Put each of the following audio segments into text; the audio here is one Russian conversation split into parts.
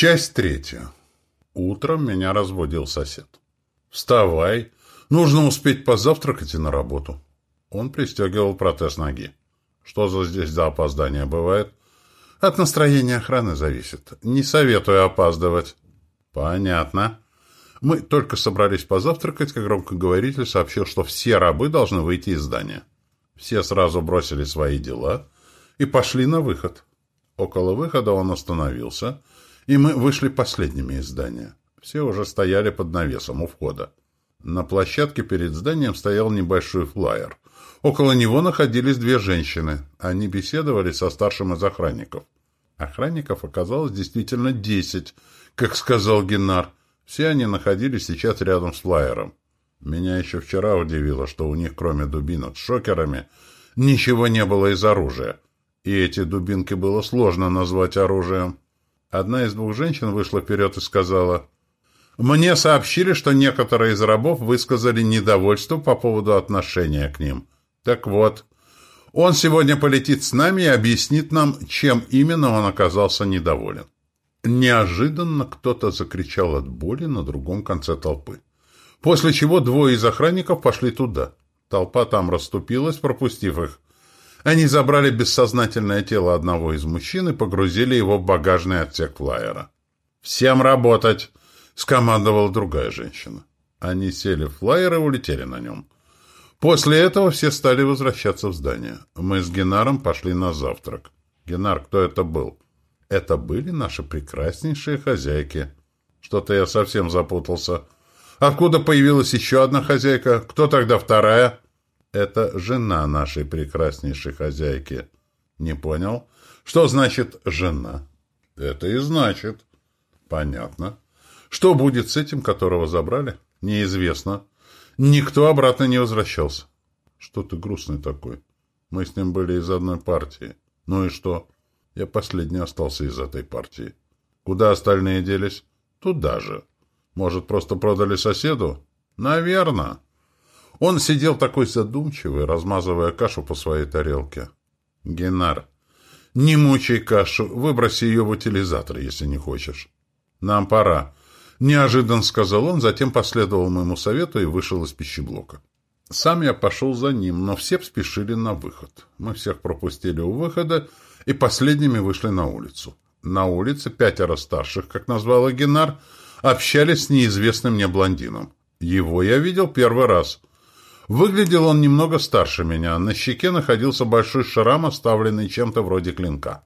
Часть третья. Утром меня разбудил сосед. «Вставай! Нужно успеть позавтракать и на работу». Он пристегивал протез ноги. «Что за здесь за опоздание бывает?» «От настроения охраны зависит. Не советую опаздывать». «Понятно». Мы только собрались позавтракать, как громкоговоритель сообщил, что все рабы должны выйти из здания. Все сразу бросили свои дела и пошли на выход. Около выхода он остановился, и мы вышли последними из здания. Все уже стояли под навесом у входа. На площадке перед зданием стоял небольшой флайер. Около него находились две женщины. Они беседовали со старшим из охранников. Охранников оказалось действительно десять, как сказал Геннар. Все они находились сейчас рядом с флайером. Меня еще вчера удивило, что у них, кроме дубинок с шокерами, ничего не было из оружия. И эти дубинки было сложно назвать оружием. Одна из двух женщин вышла вперед и сказала, «Мне сообщили, что некоторые из рабов высказали недовольство по поводу отношения к ним. Так вот, он сегодня полетит с нами и объяснит нам, чем именно он оказался недоволен». Неожиданно кто-то закричал от боли на другом конце толпы. После чего двое из охранников пошли туда. Толпа там расступилась, пропустив их. Они забрали бессознательное тело одного из мужчин и погрузили его в багажный отсек флайера. «Всем работать!» — скомандовала другая женщина. Они сели в флайер и улетели на нем. После этого все стали возвращаться в здание. Мы с Генаром пошли на завтрак. Генар, кто это был? Это были наши прекраснейшие хозяйки. Что-то я совсем запутался. Откуда появилась еще одна хозяйка? Кто тогда вторая? Это жена нашей прекраснейшей хозяйки. Не понял? Что значит «жена»? Это и значит. Понятно. Что будет с этим, которого забрали? Неизвестно. Никто обратно не возвращался. Что ты грустный такой? Мы с ним были из одной партии. Ну и что? Я последний остался из этой партии. Куда остальные делись? Туда же. Может, просто продали соседу? Наверное. Он сидел такой задумчивый, размазывая кашу по своей тарелке. «Генар, не мучай кашу, выброси ее в утилизатор, если не хочешь. Нам пора», — неожиданно сказал он, затем последовал моему совету и вышел из пищеблока. Сам я пошел за ним, но все спешили на выход. Мы всех пропустили у выхода и последними вышли на улицу. На улице пятеро старших, как назвала Генар, общались с неизвестным мне блондином. Его я видел первый раз — Выглядел он немного старше меня. На щеке находился большой шрам, оставленный чем-то вроде клинка.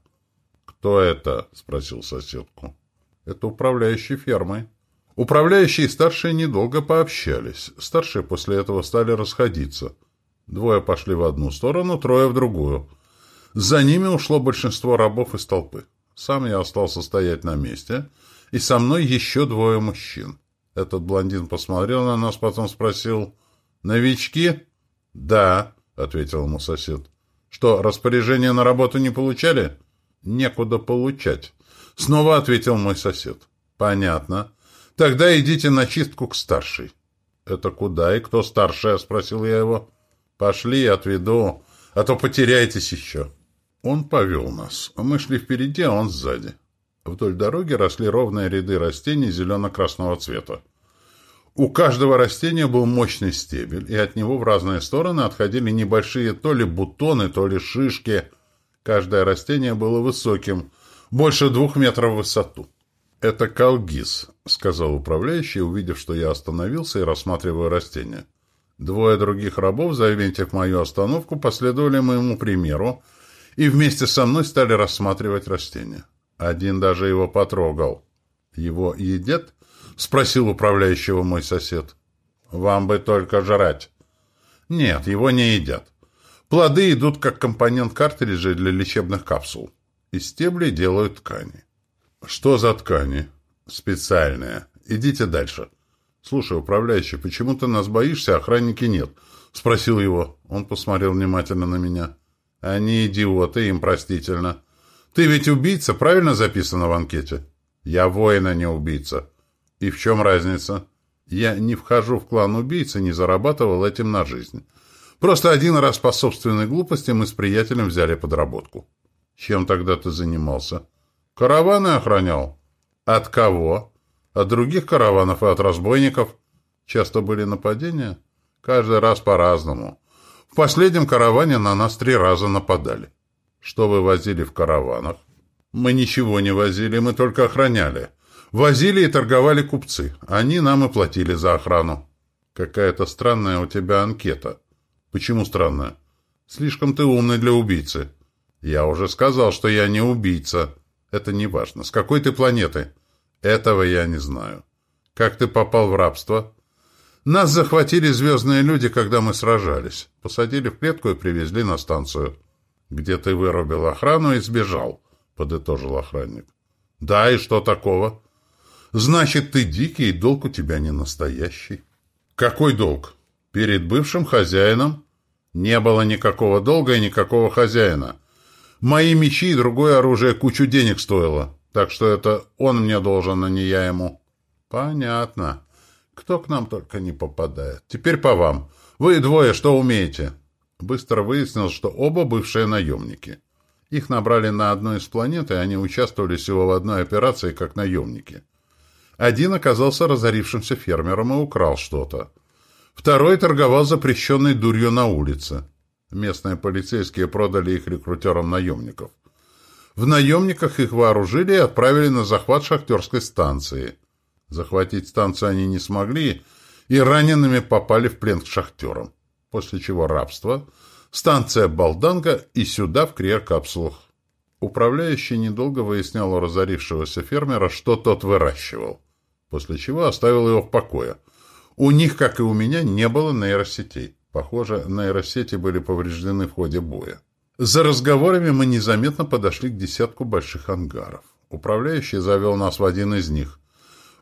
«Кто это?» — спросил соседку. «Это управляющий фермой». Управляющие и старшие недолго пообщались. Старшие после этого стали расходиться. Двое пошли в одну сторону, трое в другую. За ними ушло большинство рабов из толпы. Сам я остался стоять на месте, и со мной еще двое мужчин. Этот блондин посмотрел на нас, потом спросил... «Новички?» «Да», — ответил ему сосед. «Что, распоряжение на работу не получали?» «Некуда получать», — снова ответил мой сосед. «Понятно. Тогда идите на чистку к старшей». «Это куда и кто старшая?» — спросил я его. «Пошли, отведу, а то потеряетесь еще». Он повел нас. Мы шли впереди, а он сзади. Вдоль дороги росли ровные ряды растений зелено-красного цвета. У каждого растения был мощный стебель, и от него в разные стороны отходили небольшие то ли бутоны, то ли шишки. Каждое растение было высоким, больше двух метров в высоту. «Это калгиз», — сказал управляющий, увидев, что я остановился и рассматриваю растения. Двое других рабов, заметив мою остановку, последовали моему примеру и вместе со мной стали рассматривать растения. Один даже его потрогал. «Его едят?» — спросил управляющего мой сосед. «Вам бы только жрать». «Нет, его не едят. Плоды идут как компонент картриджей для лечебных капсул. Из стеблей делают ткани». «Что за ткани?» «Специальные. Идите дальше». «Слушай, управляющий, почему ты нас боишься, охранники нет?» — спросил его. Он посмотрел внимательно на меня. «Они идиоты, им простительно. Ты ведь убийца, правильно записано в анкете?» «Я воин, а не убийца». И в чем разница? Я не вхожу в клан убийц и не зарабатывал этим на жизнь. Просто один раз по собственной глупости мы с приятелем взяли подработку. Чем тогда ты занимался? Караваны охранял. От кого? От других караванов и от разбойников. Часто были нападения? Каждый раз по-разному. В последнем караване на нас три раза нападали. Что вы возили в караванах? Мы ничего не возили, мы только охраняли. Возили и торговали купцы. Они нам и платили за охрану. Какая-то странная у тебя анкета. Почему странная? Слишком ты умный для убийцы. Я уже сказал, что я не убийца. Это не важно. С какой ты планеты? Этого я не знаю. Как ты попал в рабство? Нас захватили звездные люди, когда мы сражались. Посадили в клетку и привезли на станцию. Где ты вырубил охрану и сбежал, подытожил охранник. Да, и что такого? Значит, ты дикий, и долг у тебя не настоящий. Какой долг? Перед бывшим хозяином? Не было никакого долга и никакого хозяина. Мои мечи и другое оружие кучу денег стоило, так что это он мне должен, а не я ему. Понятно. Кто к нам только не попадает. Теперь по вам. Вы двое что умеете? Быстро выяснилось, что оба бывшие наемники. Их набрали на одной из планет, и они участвовали всего в одной операции как наемники. Один оказался разорившимся фермером и украл что-то. Второй торговал запрещенной дурью на улице. Местные полицейские продали их рекрутерам наемников. В наемниках их вооружили и отправили на захват шахтерской станции. Захватить станцию они не смогли и ранеными попали в плен к шахтерам. После чего рабство, станция Балданга и сюда в криокапсулах. Управляющий недолго выяснял у разорившегося фермера, что тот выращивал после чего оставил его в покое. У них, как и у меня, не было нейросетей. Похоже, нейросети были повреждены в ходе боя. За разговорами мы незаметно подошли к десятку больших ангаров. Управляющий завел нас в один из них.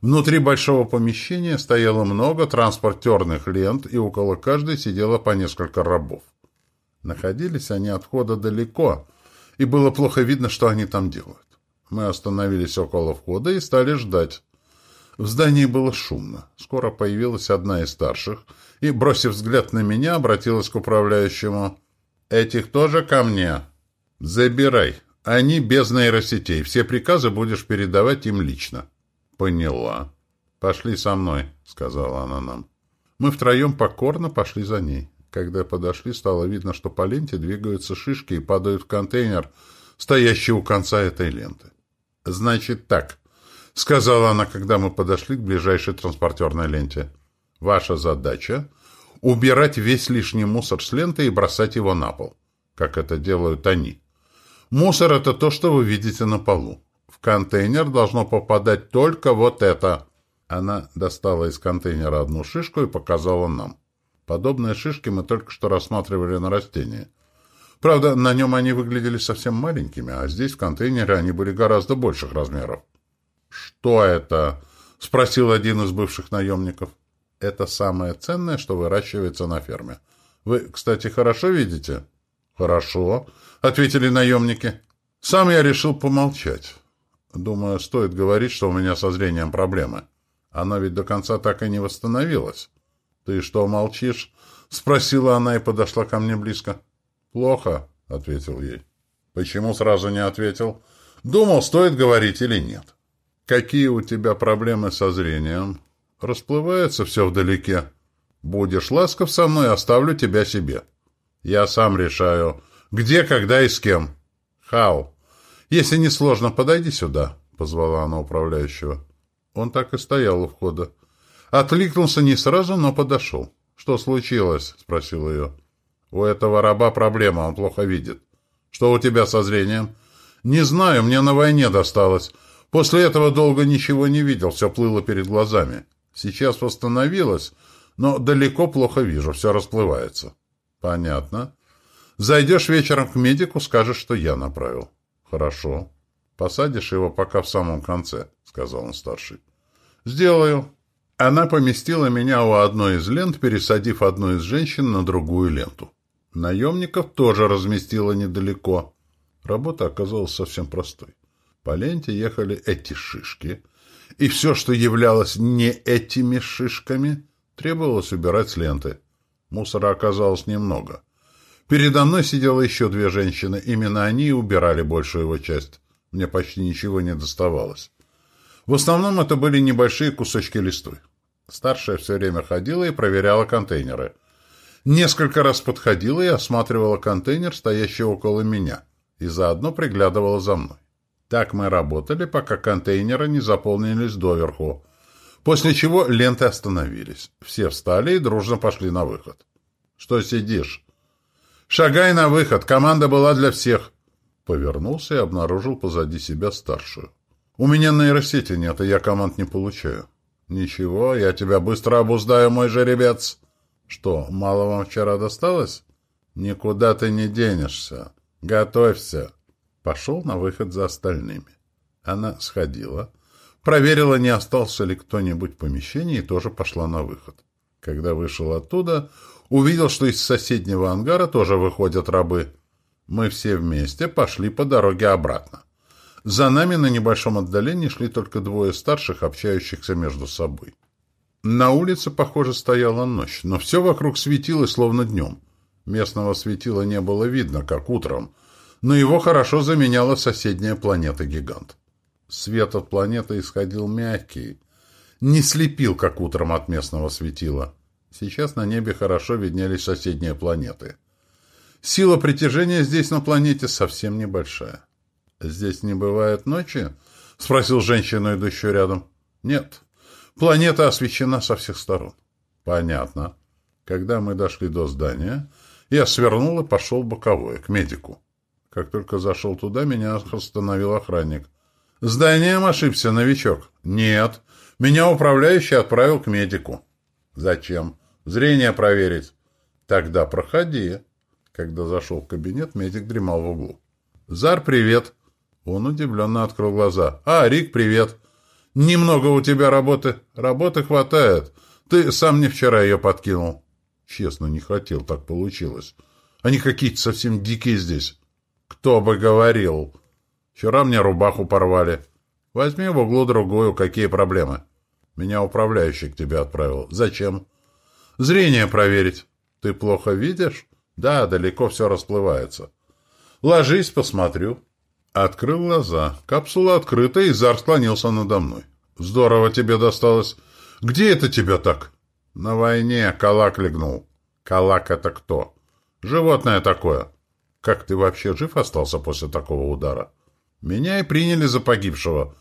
Внутри большого помещения стояло много транспортерных лент, и около каждой сидело по несколько рабов. Находились они от входа далеко, и было плохо видно, что они там делают. Мы остановились около входа и стали ждать. В здании было шумно. Скоро появилась одна из старших и, бросив взгляд на меня, обратилась к управляющему. «Этих тоже ко мне?» «Забирай. Они без нейросетей. Все приказы будешь передавать им лично». «Поняла. Пошли со мной», — сказала она нам. Мы втроем покорно пошли за ней. Когда подошли, стало видно, что по ленте двигаются шишки и падают в контейнер, стоящий у конца этой ленты. «Значит так», — сказала она, когда мы подошли к ближайшей транспортерной ленте. «Ваша задача — убирать весь лишний мусор с ленты и бросать его на пол, как это делают они. Мусор — это то, что вы видите на полу. В контейнер должно попадать только вот это». Она достала из контейнера одну шишку и показала нам. Подобные шишки мы только что рассматривали на растении. Правда, на нем они выглядели совсем маленькими, а здесь в контейнере они были гораздо больших размеров. «Что это?» — спросил один из бывших наемников. «Это самое ценное, что выращивается на ферме. Вы, кстати, хорошо видите?» «Хорошо», — ответили наемники. «Сам я решил помолчать. Думаю, стоит говорить, что у меня со зрением проблемы. Оно ведь до конца так и не восстановилось». «Ты что молчишь?» — спросила она и подошла ко мне близко. «Плохо», — ответил ей. «Почему сразу не ответил?» «Думал, стоит говорить или нет». Какие у тебя проблемы со зрением? Расплывается все вдалеке. Будешь ласков со мной, оставлю тебя себе. Я сам решаю, где, когда и с кем. Хау, если не сложно, подойди сюда, позвала она управляющего. Он так и стоял у входа. Откликнулся не сразу, но подошел. «Что случилось?» — спросил ее. «У этого раба проблема, он плохо видит». «Что у тебя со зрением?» «Не знаю, мне на войне досталось. После этого долго ничего не видел, все плыло перед глазами. Сейчас восстановилось, но далеко плохо вижу, все расплывается. Понятно. Зайдешь вечером к медику, скажешь, что я направил. Хорошо. Посадишь его пока в самом конце, сказал он старший. Сделаю. Она поместила меня у одной из лент, пересадив одну из женщин на другую ленту. Наемников тоже разместила недалеко. Работа оказалась совсем простой. По ленте ехали эти шишки, и все, что являлось не этими шишками, требовалось убирать с ленты. Мусора оказалось немного. Передо мной сидело еще две женщины, именно они убирали большую его часть. Мне почти ничего не доставалось. В основном это были небольшие кусочки листвы. Старшая все время ходила и проверяла контейнеры. Несколько раз подходила и осматривала контейнер, стоящий около меня, и заодно приглядывала за мной. Так мы работали, пока контейнеры не заполнились доверху, после чего ленты остановились. Все встали и дружно пошли на выход. «Что сидишь?» «Шагай на выход! Команда была для всех!» Повернулся и обнаружил позади себя старшую. «У меня нейросети нет, и я команд не получаю». «Ничего, я тебя быстро обуздаю, мой жеребец». «Что, мало вам вчера досталось?» «Никуда ты не денешься. Готовься». Пошел на выход за остальными. Она сходила, проверила, не остался ли кто-нибудь в помещении, и тоже пошла на выход. Когда вышел оттуда, увидел, что из соседнего ангара тоже выходят рабы. Мы все вместе пошли по дороге обратно. За нами на небольшом отдалении шли только двое старших, общающихся между собой. На улице, похоже, стояла ночь, но все вокруг светило, словно днем. Местного светила не было видно, как утром, но его хорошо заменяла соседняя планета-гигант. Свет от планеты исходил мягкий, не слепил, как утром от местного светила. Сейчас на небе хорошо виднелись соседние планеты. Сила притяжения здесь на планете совсем небольшая. «Здесь не бывает ночи?» — спросил женщину, идущую рядом. «Нет. Планета освещена со всех сторон». «Понятно». Когда мы дошли до здания, я свернул и пошел боковой, к медику. Как только зашел туда, меня остановил охранник. «Зданием ошибся, новичок». «Нет. Меня управляющий отправил к медику». «Зачем?» «Зрение проверить». «Тогда проходи». Когда зашел в кабинет, медик дремал в углу. «Зар, привет!» Он удивленно открыл глаза. «А, Рик, привет! Немного у тебя работы. Работы хватает. Ты сам не вчера ее подкинул». Честно, не хотел, так получилось. Они какие-то совсем дикие здесь. Кто бы говорил. Вчера мне рубаху порвали. Возьми в углу другую, какие проблемы? Меня управляющий к тебе отправил. Зачем? Зрение проверить. Ты плохо видишь? Да, далеко все расплывается. Ложись, посмотрю. Открыл глаза. Капсула открыта, и Зар склонился надо мной. Здорово тебе досталось. Где это тебя так? На войне Калак легнул. Калак это кто? Животное такое. Как ты вообще жив остался после такого удара? Меня и приняли за погибшего.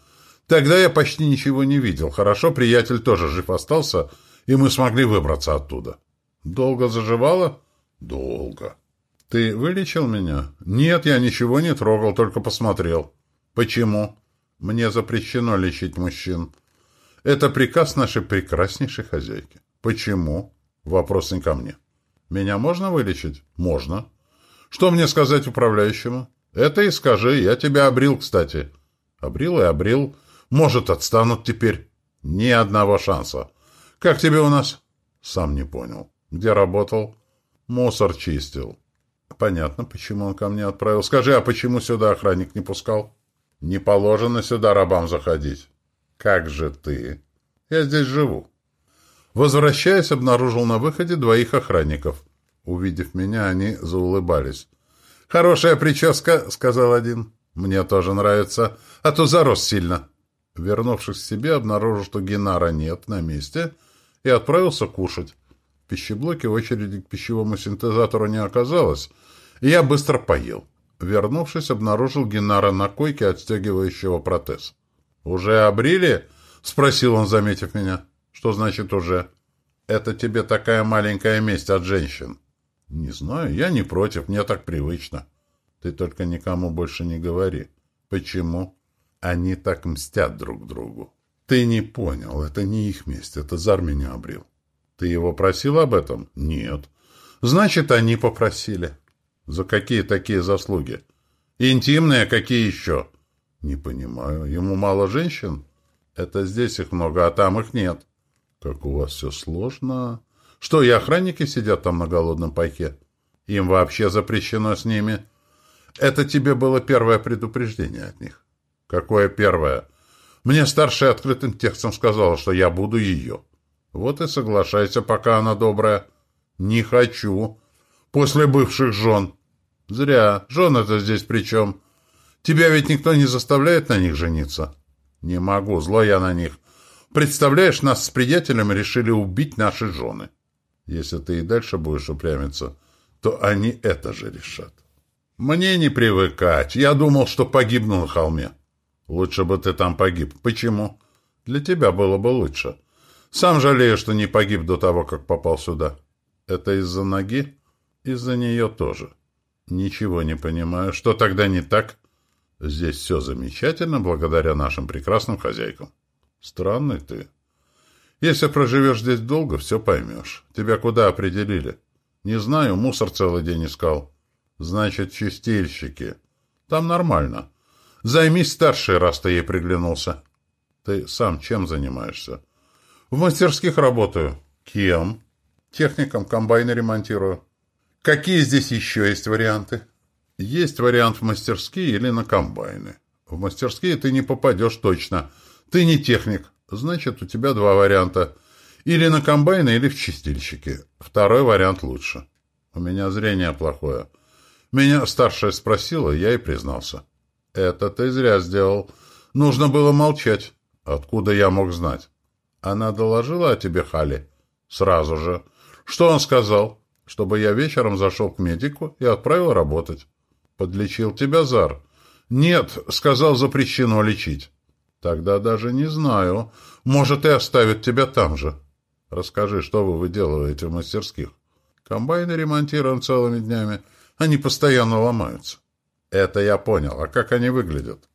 Тогда я почти ничего не видел. Хорошо, приятель тоже жив остался, и мы смогли выбраться оттуда. Долго заживало? Долго. «Ты вылечил меня?» «Нет, я ничего не трогал, только посмотрел». «Почему?» «Мне запрещено лечить мужчин». «Это приказ нашей прекраснейшей хозяйки». «Почему?» «Вопрос не ко мне». «Меня можно вылечить?» «Можно». «Что мне сказать управляющему?» «Это и скажи, я тебя обрил, кстати». «Обрил и обрил. Может, отстанут теперь». «Ни одного шанса». «Как тебе у нас?» «Сам не понял». «Где работал?» «Мусор чистил». Понятно, почему он ко мне отправил. Скажи, а почему сюда охранник не пускал? Не положено сюда рабам заходить. Как же ты? Я здесь живу. Возвращаясь, обнаружил на выходе двоих охранников. Увидев меня, они заулыбались. «Хорошая прическа», — сказал один. «Мне тоже нравится, а то зарос сильно». Вернувшись к себе, обнаружил, что Генара нет на месте, и отправился кушать. Пищеблоке очереди к пищевому синтезатору не оказалось, я быстро поел. Вернувшись, обнаружил Геннара на койке, отстегивающего протез. «Уже обрили?» — спросил он, заметив меня. «Что значит «уже»?» «Это тебе такая маленькая месть от женщин». «Не знаю, я не против, мне так привычно». «Ты только никому больше не говори». «Почему?» «Они так мстят друг другу». «Ты не понял, это не их месть, это Зар меня обрил». «Ты его просил об этом?» «Нет». «Значит, они попросили». За какие такие заслуги? Интимные какие еще? Не понимаю. Ему мало женщин? Это здесь их много, а там их нет. Как у вас все сложно. Что, и охранники сидят там на голодном пайке? Им вообще запрещено с ними. Это тебе было первое предупреждение от них. Какое первое? Мне старшая открытым текстом сказала, что я буду ее. Вот и соглашайся, пока она добрая. Не хочу после бывших жен. Зря. Жен это здесь при чем? Тебя ведь никто не заставляет на них жениться. Не могу, зло я на них. Представляешь, нас с приятелем решили убить наши жены. Если ты и дальше будешь упрямиться, то они это же решат. Мне не привыкать. Я думал, что погибну на холме. Лучше бы ты там погиб. Почему? Для тебя было бы лучше. Сам жалею, что не погиб до того, как попал сюда. Это из-за ноги? Из-за нее тоже. Ничего не понимаю. Что тогда не так? Здесь все замечательно, благодаря нашим прекрасным хозяйкам. Странный ты. Если проживешь здесь долго, все поймешь. Тебя куда определили? Не знаю, мусор целый день искал. Значит, чистильщики. Там нормально. Займись старшей, раз ты ей приглянулся. Ты сам чем занимаешься? В мастерских работаю. Кем? Техником комбайны ремонтирую. Какие здесь еще есть варианты? Есть вариант в мастерские или на комбайны. В мастерские ты не попадешь точно. Ты не техник. Значит, у тебя два варианта. Или на комбайны, или в чистильщики. Второй вариант лучше. У меня зрение плохое. Меня старшая спросила, я и признался. «Это ты зря сделал. Нужно было молчать. Откуда я мог знать?» «Она доложила о тебе, Хали?» «Сразу же. Что он сказал?» «Чтобы я вечером зашел к медику и отправил работать». «Подлечил тебя Зар?» «Нет, сказал, запрещено лечить». «Тогда даже не знаю. Может, и оставит тебя там же». «Расскажи, что вы выделываете в мастерских?» «Комбайны ремонтируем целыми днями. Они постоянно ломаются». «Это я понял. А как они выглядят?»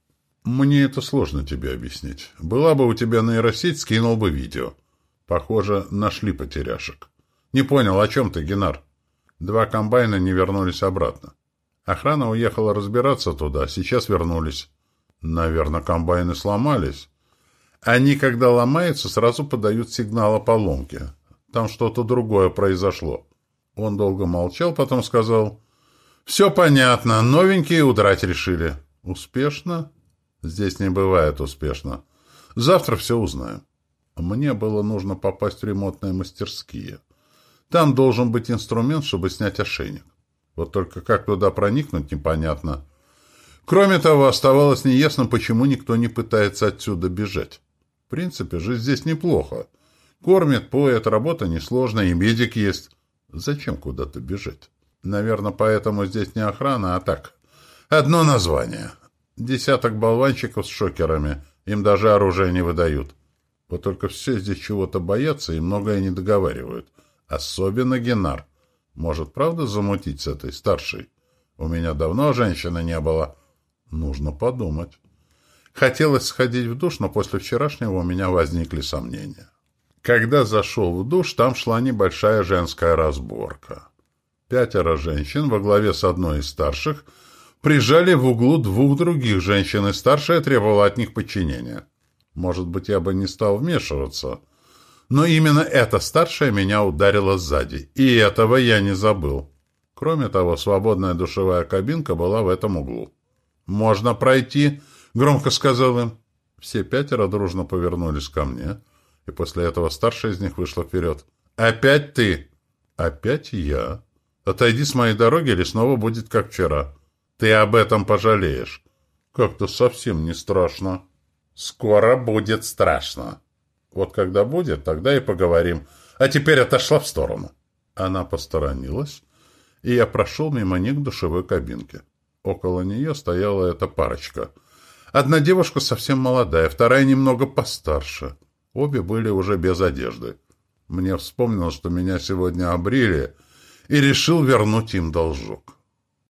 «Мне это сложно тебе объяснить. Была бы у тебя нейросеть, скинул бы видео. Похоже, нашли потеряшек». «Не понял, о чем ты, Генар?» Два комбайна не вернулись обратно. Охрана уехала разбираться туда, сейчас вернулись. Наверное, комбайны сломались. Они, когда ломаются, сразу подают сигнал о поломке. Там что-то другое произошло. Он долго молчал, потом сказал... «Все понятно. Новенькие удрать решили». «Успешно?» «Здесь не бывает успешно. Завтра все узнаем». Мне было нужно попасть в ремонтные мастерские. Там должен быть инструмент, чтобы снять ошейник. Вот только как туда проникнуть, непонятно. Кроме того, оставалось неясно, почему никто не пытается отсюда бежать. В принципе же здесь неплохо. Кормят, поят, работа несложная, и медик есть. Зачем куда-то бежать? Наверное, поэтому здесь не охрана, а так. Одно название. Десяток болванчиков с шокерами. Им даже оружие не выдают. Вот только все здесь чего-то боятся и многое не договаривают. Особенно Генар. Может, правда замутить с этой старшей? У меня давно женщины не было. Нужно подумать. Хотелось сходить в душ, но после вчерашнего у меня возникли сомнения. Когда зашел в душ, там шла небольшая женская разборка. Пятеро женщин во главе с одной из старших прижали в углу двух других женщин, и старшая требовала от них подчинения. Может быть, я бы не стал вмешиваться, но именно эта старшая меня ударила сзади, и этого я не забыл. Кроме того, свободная душевая кабинка была в этом углу. «Можно пройти», — громко сказал им. Все пятеро дружно повернулись ко мне, и после этого старшая из них вышла вперед. «Опять ты?» «Опять я?» Отойди с моей дороги, или снова будет как вчера. Ты об этом пожалеешь. Как-то совсем не страшно. Скоро будет страшно. Вот когда будет, тогда и поговорим. А теперь отошла в сторону. Она посторонилась, и я прошел мимо них к душевой кабинке. Около нее стояла эта парочка. Одна девушка совсем молодая, вторая немного постарше. Обе были уже без одежды. Мне вспомнилось, что меня сегодня обрили — и решил вернуть им должок.